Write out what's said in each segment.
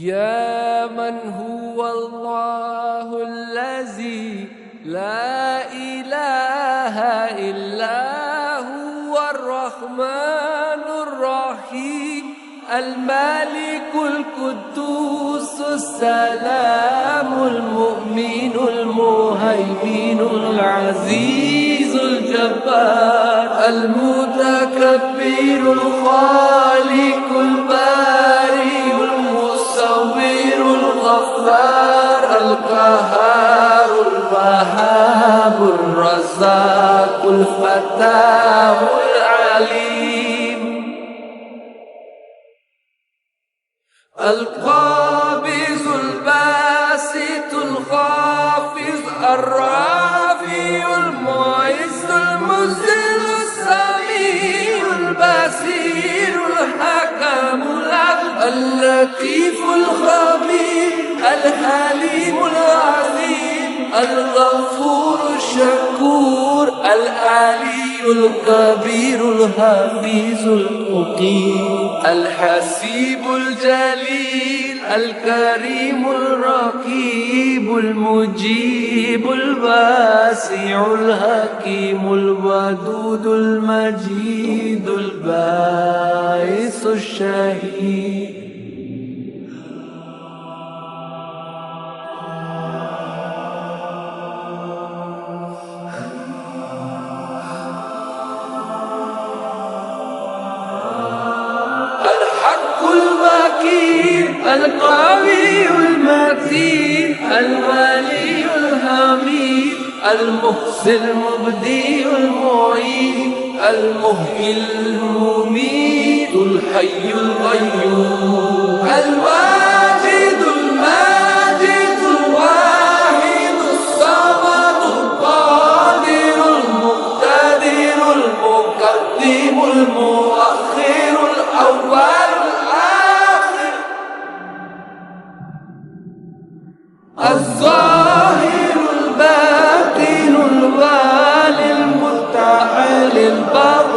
يا من هو الله الذي لا إله إلا هو الرحمن الرحيم، الملك القدوس، السلام المؤمن المهيمن العزيز الجبار، المتكبر الخالق القهار الوهاب الرزاق الفتاح العليم القابض الباسط الخافض الرافع المعز المذل السميع البصير الحكم اللطيف الخبير الحليم العظيم الغفور الشكور، العلي الكبير الحفيظ المقيم، الحسيب الجليل، الكريم الرقيب، المجيب الواسع، الحكيم الودود، المجيد الباعث الشهيد. الحكيم القوي المتين الولي الحميد المحسن المبدي المعيد المهي المميت الحي القيوم الواجد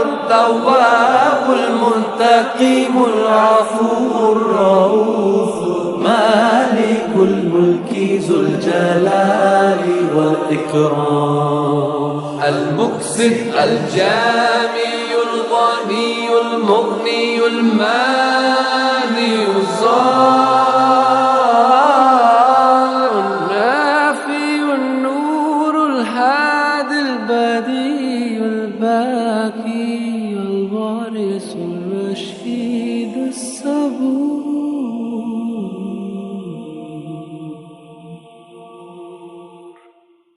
التواب المنتقم العفو الرؤوف مالك الملك ذو الجلال والإكرام المكسب الجامع الغني المغني الماني الصار الباكي الوارث الرشيد